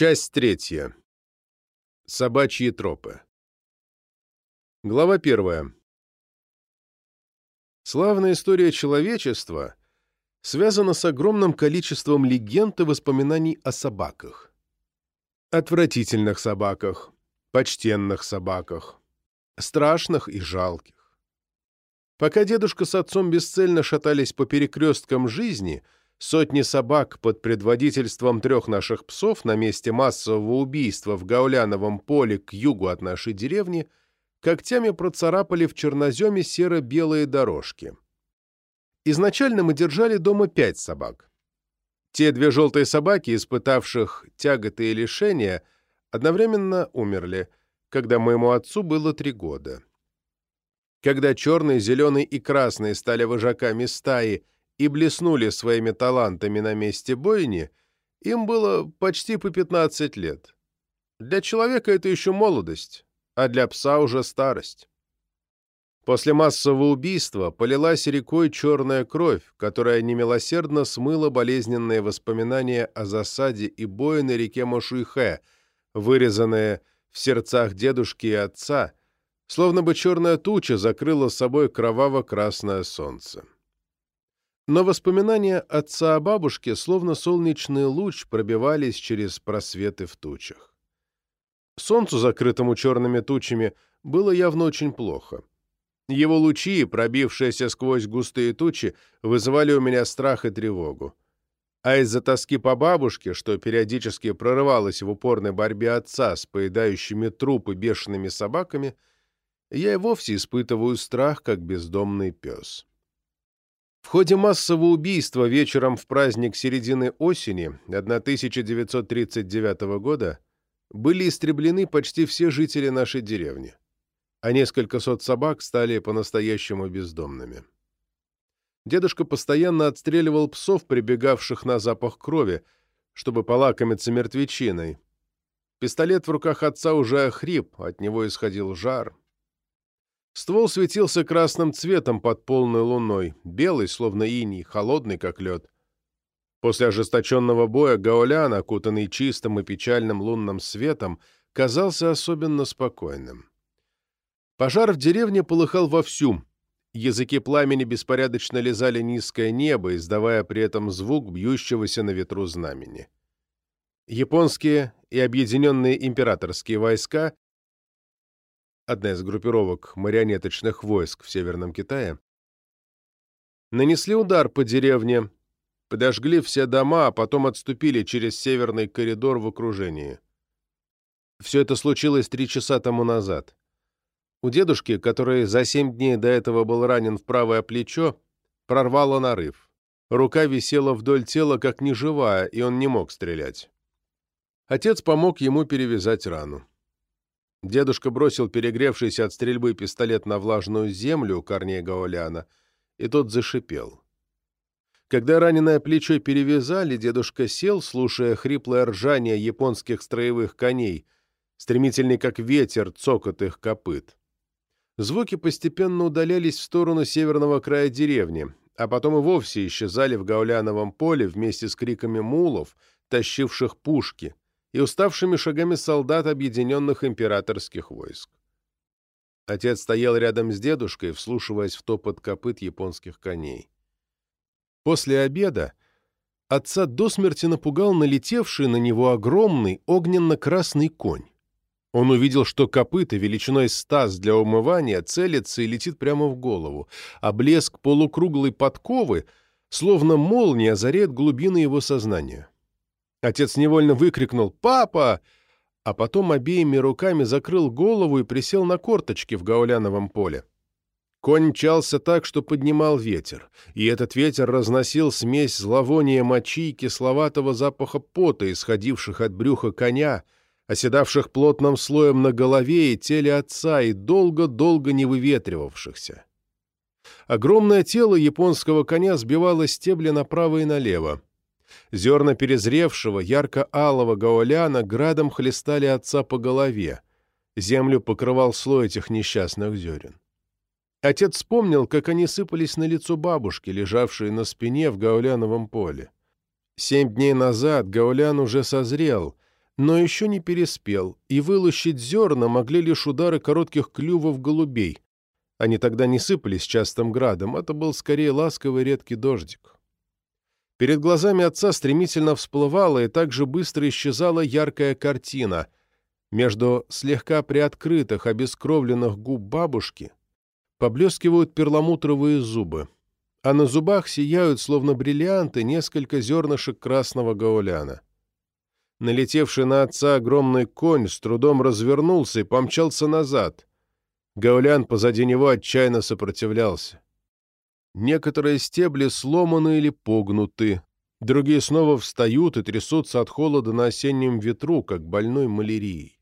Часть третья. Собачьи тропы. Глава первая. Славная история человечества связана с огромным количеством легенд и воспоминаний о собаках. Отвратительных собаках, почтенных собаках, страшных и жалких. Пока дедушка с отцом бесцельно шатались по перекресткам жизни – Сотни собак под предводительством трех наших псов на месте массового убийства в Гауляновом поле к югу от нашей деревни когтями процарапали в черноземе серо-белые дорожки. Изначально мы держали дома пять собак. Те две желтые собаки, испытавших тяготы и лишения, одновременно умерли, когда моему отцу было три года. Когда черный, зеленый и красный стали вожаками стаи и блеснули своими талантами на месте бойни, им было почти по 15 лет. Для человека это еще молодость, а для пса уже старость. После массового убийства полилась рекой черная кровь, которая немилосердно смыла болезненные воспоминания о засаде и бое на реке Мошуйхэ, вырезанные в сердцах дедушки и отца, словно бы черная туча закрыла собой кроваво-красное солнце. Но воспоминания отца о бабушке, словно солнечный луч, пробивались через просветы в тучах. Солнцу, закрытому черными тучами, было явно очень плохо. Его лучи, пробившиеся сквозь густые тучи, вызывали у меня страх и тревогу. А из-за тоски по бабушке, что периодически прорывалась в упорной борьбе отца с поедающими трупы бешеными собаками, я и вовсе испытываю страх, как бездомный пес. В ходе массового убийства вечером в праздник середины осени 1939 года были истреблены почти все жители нашей деревни, а несколько сот собак стали по-настоящему бездомными. Дедушка постоянно отстреливал псов, прибегавших на запах крови, чтобы полакомиться мертвечиной. Пистолет в руках отца уже охрип, от него исходил жар. Ствол светился красным цветом под полной луной, белый, словно иней, холодный, как лед. После ожесточенного боя Гаулян, окутанный чистым и печальным лунным светом, казался особенно спокойным. Пожар в деревне полыхал вовсю. Языки пламени беспорядочно лизали низкое небо, издавая при этом звук бьющегося на ветру знамени. Японские и объединенные императорские войска одна из группировок марионеточных войск в Северном Китае, нанесли удар по деревне, подожгли все дома, а потом отступили через северный коридор в окружении. Все это случилось три часа тому назад. У дедушки, который за семь дней до этого был ранен в правое плечо, прорвало нарыв. Рука висела вдоль тела, как неживая, и он не мог стрелять. Отец помог ему перевязать рану. Дедушка бросил перегревшийся от стрельбы пистолет на влажную землю у корней Гауляна, и тот зашипел. Когда раненое плечо перевязали, дедушка сел, слушая хриплое ржание японских строевых коней, стремительный как ветер цокот их копыт. Звуки постепенно удалялись в сторону северного края деревни, а потом и вовсе исчезали в гауляновом поле вместе с криками мулов, тащивших пушки, и уставшими шагами солдат объединенных императорских войск. Отец стоял рядом с дедушкой, вслушиваясь в топот копыт японских коней. После обеда отца до смерти напугал налетевший на него огромный огненно-красный конь. Он увидел, что копыта величиной стаз для умывания целится и летит прямо в голову, а блеск полукруглой подковы, словно молния, озаряет глубины его сознания. Отец невольно выкрикнул «Папа!», а потом обеими руками закрыл голову и присел на корточки в гауляновом поле. Конь мчался так, что поднимал ветер, и этот ветер разносил смесь зловония мочи и кисловатого запаха пота, исходивших от брюха коня, оседавших плотным слоем на голове и теле отца и долго-долго не выветривавшихся. Огромное тело японского коня сбивало стебли направо и налево. Зерна перезревшего, ярко-алого гауляна градом хлестали отца по голове. Землю покрывал слой этих несчастных зерен. Отец вспомнил, как они сыпались на лицо бабушки, лежавшей на спине в гауляновом поле. Семь дней назад гаулян уже созрел, но еще не переспел, и вылущить зерна могли лишь удары коротких клювов голубей. Они тогда не сыпались частым градом, это был скорее ласковый редкий дождик. Перед глазами отца стремительно всплывала и также быстро исчезала яркая картина. Между слегка приоткрытых, обескровленных губ бабушки поблескивают перламутровые зубы, а на зубах сияют, словно бриллианты, несколько зернышек красного гауляна. Налетевший на отца огромный конь с трудом развернулся и помчался назад. Гаулян позади него отчаянно сопротивлялся. Некоторые стебли сломаны или погнуты, другие снова встают и трясутся от холода на осеннем ветру, как больной малярией.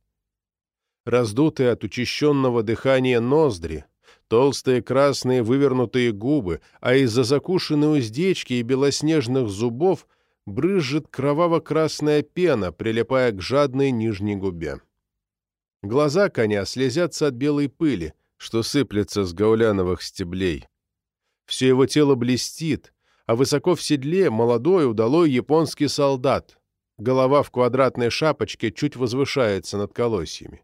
Раздутые от учащенного дыхания ноздри, толстые красные вывернутые губы, а из-за закушенной уздечки и белоснежных зубов — брызжет кроваво-красная пена, прилипая к жадной нижней губе. Глаза коня слезятся от белой пыли, что сыплется с гауляновых стеблей. Все его тело блестит, а высоко в седле молодой удалой японский солдат. Голова в квадратной шапочке чуть возвышается над колосьями.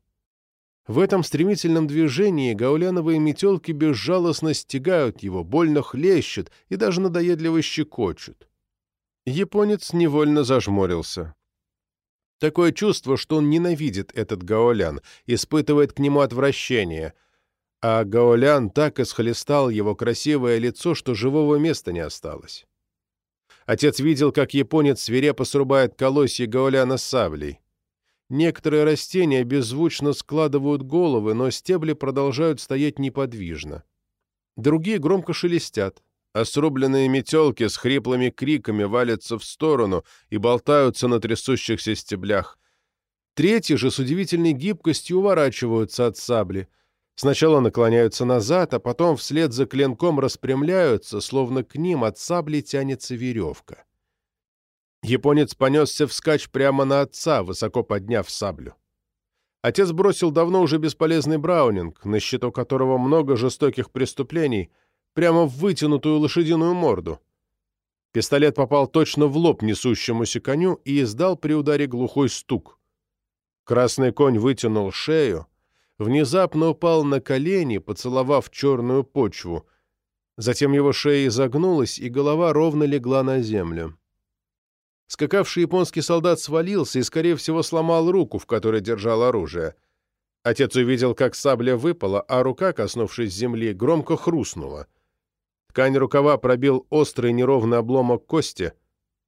В этом стремительном движении гауляновые метелки безжалостно стягают его, больно хлещут и даже надоедливо щекочут. Японец невольно зажмурился. Такое чувство, что он ненавидит этот Гаолян, испытывает к нему отвращение, а Гаолян так исхлестал его красивое лицо, что живого места не осталось. Отец видел, как японец свирепо срубает колосья Гаоляна саблей. Некоторые растения беззвучно складывают головы, но стебли продолжают стоять неподвижно. Другие громко шелестят а срубленные метелки с хриплыми криками валятся в сторону и болтаются на трясущихся стеблях. Третьи же с удивительной гибкостью уворачиваются от сабли. Сначала наклоняются назад, а потом вслед за клинком распрямляются, словно к ним от сабли тянется веревка. Японец понесся вскачь прямо на отца, высоко подняв саблю. Отец бросил давно уже бесполезный браунинг, на счету которого много жестоких преступлений — прямо в вытянутую лошадиную морду. Пистолет попал точно в лоб несущемуся коню и издал при ударе глухой стук. Красный конь вытянул шею, внезапно упал на колени, поцеловав черную почву. Затем его шея изогнулась, и голова ровно легла на землю. Скакавший японский солдат свалился и, скорее всего, сломал руку, в которой держал оружие. Отец увидел, как сабля выпала, а рука, коснувшись земли, громко хрустнула. Ткань рукава пробил острый неровный обломок кости,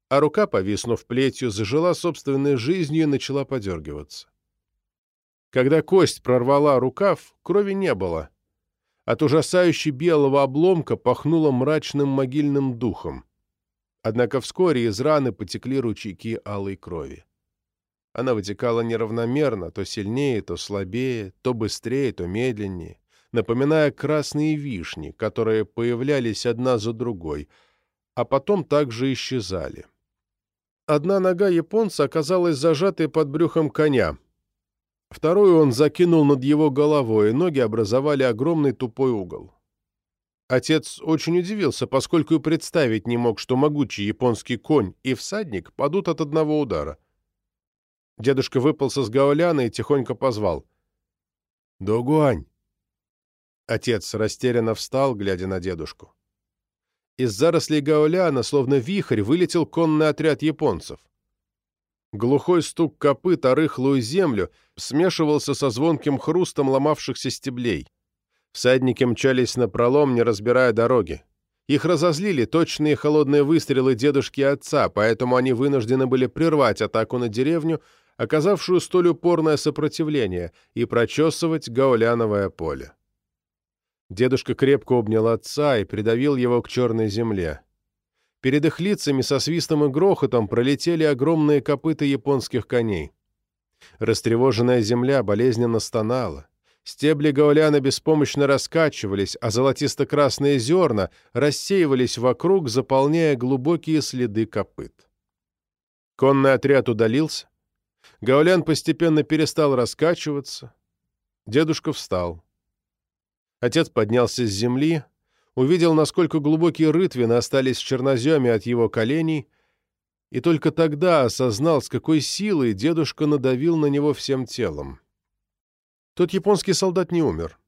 а рука, повиснув плетью, зажила собственной жизнью и начала подергиваться. Когда кость прорвала рукав, крови не было. От ужасающе белого обломка пахнуло мрачным могильным духом. Однако вскоре из раны потекли ручейки алой крови. Она вытекала неравномерно, то сильнее, то слабее, то быстрее, то медленнее напоминая красные вишни, которые появлялись одна за другой, а потом также исчезали. Одна нога японца оказалась зажатой под брюхом коня. Вторую он закинул над его головой, и ноги образовали огромный тупой угол. Отец очень удивился, поскольку и представить не мог, что могучий японский конь и всадник падут от одного удара. Дедушка выпался с гауляна и тихонько позвал. «Догуань!» Отец растерянно встал, глядя на дедушку. Из зарослей гауляна, словно вихрь, вылетел конный отряд японцев. Глухой стук копыт о рыхлую землю смешивался со звонким хрустом ломавшихся стеблей. Всадники мчались на пролом, не разбирая дороги. Их разозлили точные холодные выстрелы дедушки и отца, поэтому они вынуждены были прервать атаку на деревню, оказавшую столь упорное сопротивление, и прочесывать гауляновое поле. Дедушка крепко обнял отца и придавил его к черной земле. Перед их лицами со свистом и грохотом пролетели огромные копыта японских коней. Растревоженная земля болезненно стонала. Стебли гауляна беспомощно раскачивались, а золотисто-красные зерна рассеивались вокруг, заполняя глубокие следы копыт. Конный отряд удалился. Гаулян постепенно перестал раскачиваться. Дедушка встал. Отец поднялся с земли, увидел, насколько глубокие рытвины остались в черноземе от его коленей, и только тогда осознал, с какой силой дедушка надавил на него всем телом. Тот японский солдат не умер.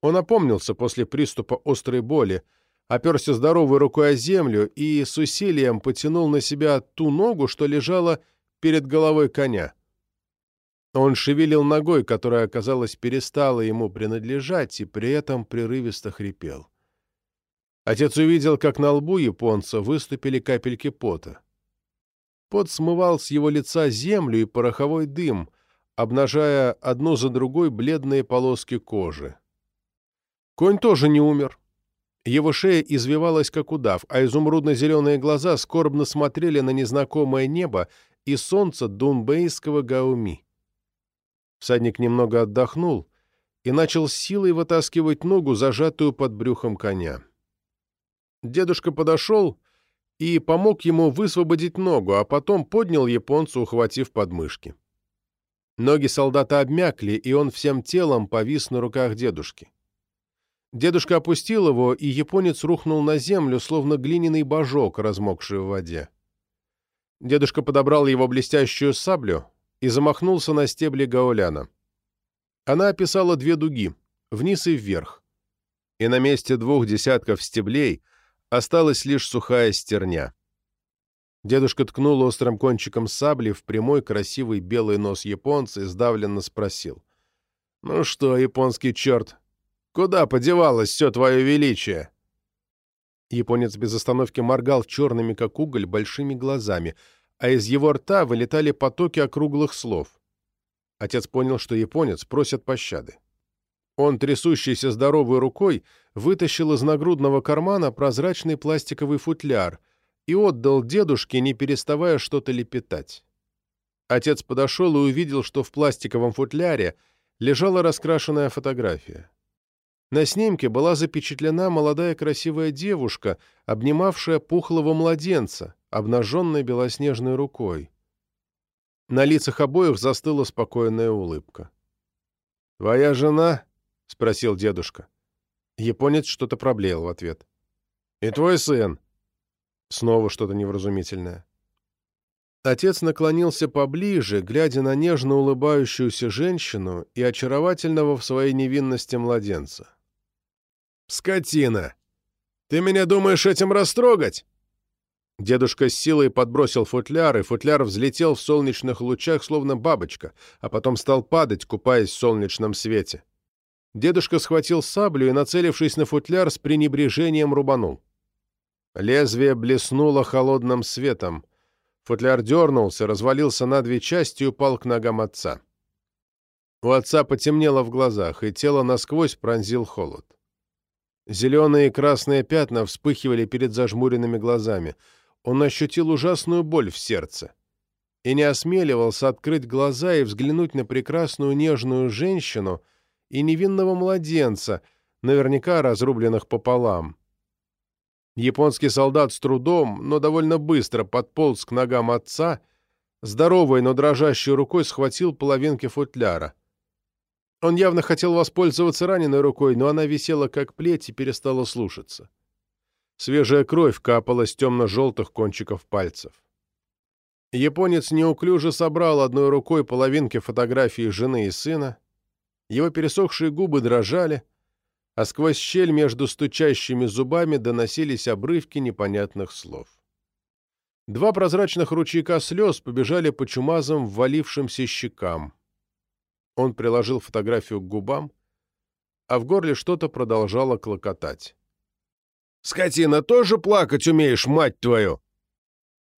Он опомнился после приступа острой боли, оперся здоровой рукой о землю и с усилием потянул на себя ту ногу, что лежала перед головой коня. Он шевелил ногой, которая, казалось, перестала ему принадлежать, и при этом прерывисто хрипел. Отец увидел, как на лбу японца выступили капельки пота. Пот смывал с его лица землю и пороховой дым, обнажая одну за другой бледные полоски кожи. Конь тоже не умер. Его шея извивалась, как удав, а изумрудно-зеленые глаза скорбно смотрели на незнакомое небо и солнце дунбейского Гауми. Всадник немного отдохнул и начал силой вытаскивать ногу, зажатую под брюхом коня. Дедушка подошел и помог ему высвободить ногу, а потом поднял японца, ухватив подмышки. Ноги солдата обмякли, и он всем телом повис на руках дедушки. Дедушка опустил его, и японец рухнул на землю, словно глиняный божок, размокший в воде. Дедушка подобрал его блестящую саблю, и замахнулся на стебли гауляна. Она описала две дуги, вниз и вверх, и на месте двух десятков стеблей осталась лишь сухая стерня. Дедушка ткнул острым кончиком сабли в прямой красивый белый нос японца и сдавленно спросил. «Ну что, японский черт, куда подевалось все твое величие?» Японец без остановки моргал черными, как уголь, большими глазами — а из его рта вылетали потоки округлых слов. Отец понял, что японец просит пощады. Он, трясущийся здоровой рукой, вытащил из нагрудного кармана прозрачный пластиковый футляр и отдал дедушке, не переставая что-то лепетать. Отец подошел и увидел, что в пластиковом футляре лежала раскрашенная фотография. На снимке была запечатлена молодая красивая девушка, обнимавшая пухлого младенца, обнаженной белоснежной рукой. На лицах обоих застыла спокойная улыбка. «Твоя жена?» — спросил дедушка. Японец что-то проблеял в ответ. «И твой сын?» Снова что-то невразумительное. Отец наклонился поближе, глядя на нежно улыбающуюся женщину и очаровательного в своей невинности младенца. «Скотина! Ты меня думаешь этим растрогать?» Дедушка с силой подбросил футляр, и футляр взлетел в солнечных лучах, словно бабочка, а потом стал падать, купаясь в солнечном свете. Дедушка схватил саблю и, нацелившись на футляр, с пренебрежением рубанул. Лезвие блеснуло холодным светом. Футляр дернулся, развалился на две части и упал к ногам отца. У отца потемнело в глазах, и тело насквозь пронзил холод. Зеленые и красные пятна вспыхивали перед зажмуренными глазами. Он ощутил ужасную боль в сердце и не осмеливался открыть глаза и взглянуть на прекрасную нежную женщину и невинного младенца, наверняка разрубленных пополам. Японский солдат с трудом, но довольно быстро подполз к ногам отца, здоровой, но дрожащей рукой схватил половинки футляра. Он явно хотел воспользоваться раненой рукой, но она висела как плеть и перестала слушаться. Свежая кровь капала с темно-желтых кончиков пальцев. Японец неуклюже собрал одной рукой половинки фотографии жены и сына. Его пересохшие губы дрожали, а сквозь щель между стучащими зубами доносились обрывки непонятных слов. Два прозрачных ручейка слез побежали по чумазам ввалившимся щекам. Он приложил фотографию к губам, а в горле что-то продолжало клокотать. «Скотина, тоже плакать умеешь, мать твою!»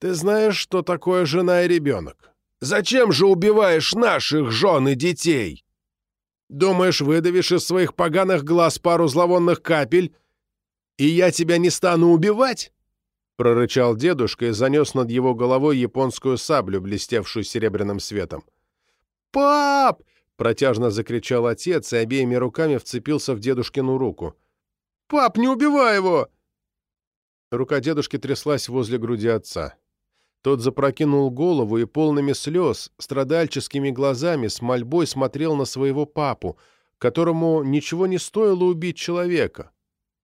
«Ты знаешь, что такое жена и ребенок? Зачем же убиваешь наших жен и детей? Думаешь, выдавишь из своих поганых глаз пару зловонных капель, и я тебя не стану убивать?» прорычал дедушка и занес над его головой японскую саблю, блестевшую серебряным светом. «Пап!» Протяжно закричал отец и обеими руками вцепился в дедушкину руку. «Пап, не убивай его!» Рука дедушки тряслась возле груди отца. Тот запрокинул голову и полными слез, страдальческими глазами, с мольбой смотрел на своего папу, которому ничего не стоило убить человека.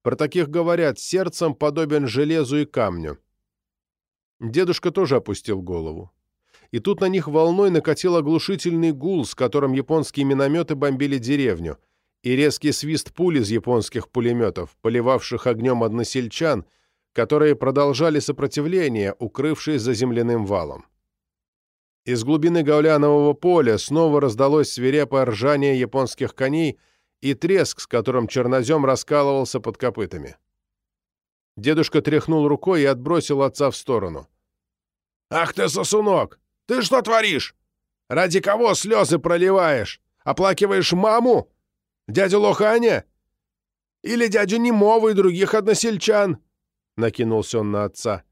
Про таких говорят, сердцем подобен железу и камню. Дедушка тоже опустил голову. И тут на них волной накатил оглушительный гул, с которым японские минометы бомбили деревню, и резкий свист пуль из японских пулеметов, поливавших огнем односельчан, которые продолжали сопротивление, укрывшись за земляным валом. Из глубины гаулянового поля снова раздалось свирепое ржание японских коней и треск, с которым чернозем раскалывался под копытами. Дедушка тряхнул рукой и отбросил отца в сторону. «Ах ты, сосунок! Ты что творишь? Ради кого слезы проливаешь? Оплакиваешь маму? Дядю Лоханя? Или дядю Немова и других односельчан?» Накинулся он на отца.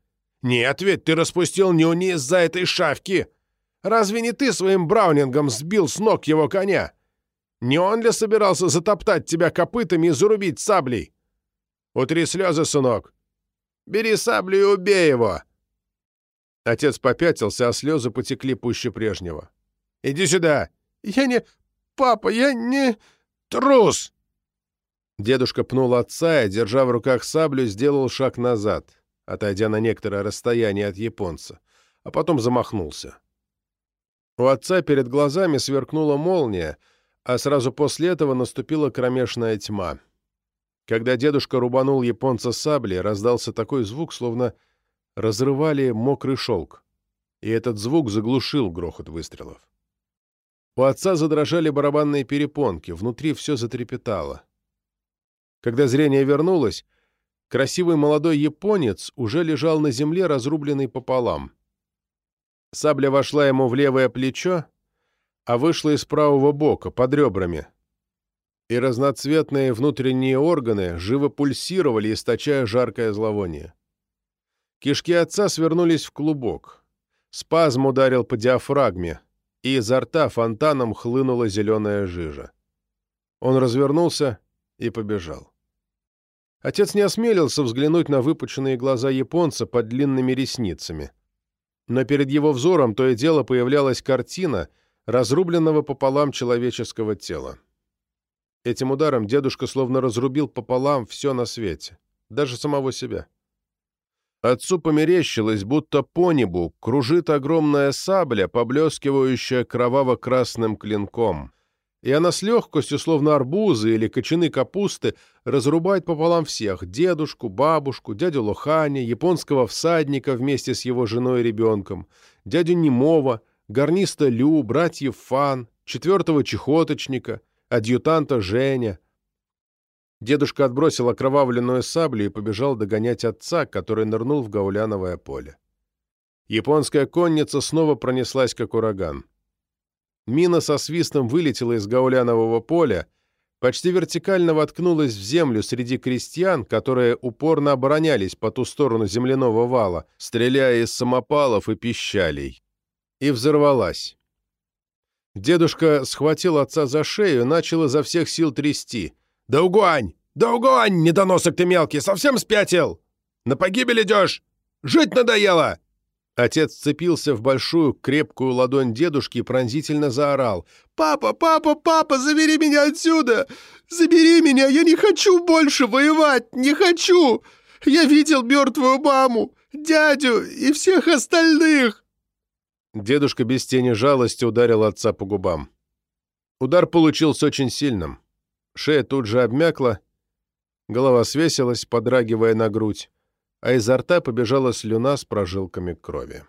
«Нет ведь, ты распустил нюни из-за этой шавки! Разве не ты своим браунингом сбил с ног его коня? Не он ли собирался затоптать тебя копытами и зарубить саблей? Утри слезы, сынок! Бери саблю и убей его!» Отец попятился, а слезы потекли пуще прежнего. «Иди сюда!» «Я не... Папа, я не... Трус!» Дедушка пнул отца и, держа в руках саблю, сделал шаг назад, отойдя на некоторое расстояние от японца, а потом замахнулся. У отца перед глазами сверкнула молния, а сразу после этого наступила кромешная тьма. Когда дедушка рубанул японца саблей, раздался такой звук, словно разрывали мокрый шелк, и этот звук заглушил грохот выстрелов. У отца задрожали барабанные перепонки, внутри все затрепетало. Когда зрение вернулось, красивый молодой японец уже лежал на земле, разрубленный пополам. Сабля вошла ему в левое плечо, а вышла из правого бока, под ребрами, и разноцветные внутренние органы живо пульсировали, источая жаркое зловоние. Кишки отца свернулись в клубок. Спазм ударил по диафрагме, и изо рта фонтаном хлынула зеленая жижа. Он развернулся и побежал. Отец не осмелился взглянуть на выпученные глаза японца под длинными ресницами. Но перед его взором то и дело появлялась картина разрубленного пополам человеческого тела. Этим ударом дедушка словно разрубил пополам все на свете, даже самого себя. Отцу померещилось, будто по небу кружит огромная сабля, поблескивающая кроваво-красным клинком, и она с легкостью, словно арбузы или кочаны капусты, разрубает пополам всех — дедушку, бабушку, дядю Лохани, японского всадника вместе с его женой и ребенком, дядю Немова, гарниста Лю, братьев Фан, четвертого чехоточника, адъютанта Женя, Дедушка отбросил окровавленную саблю и побежал догонять отца, который нырнул в гауляновое поле. Японская конница снова пронеслась, как ураган. Мина со свистом вылетела из гаулянового поля, почти вертикально воткнулась в землю среди крестьян, которые упорно оборонялись по ту сторону земляного вала, стреляя из самопалов и пищалей, и взорвалась. Дедушка схватил отца за шею начал изо всех сил трясти — «Да угонь! Да угонь, недоносок ты мелкий, совсем спятил! На погибель идешь! Жить надоело!» Отец цепился в большую, крепкую ладонь дедушки и пронзительно заорал. «Папа, папа, папа, забери меня отсюда! Забери меня! Я не хочу больше воевать! Не хочу! Я видел мертвую маму, дядю и всех остальных!» Дедушка без тени жалости ударил отца по губам. Удар получился очень сильным. Шея тут же обмякла, голова свесилась, подрагивая на грудь, а изо рта побежала слюна с прожилками крови.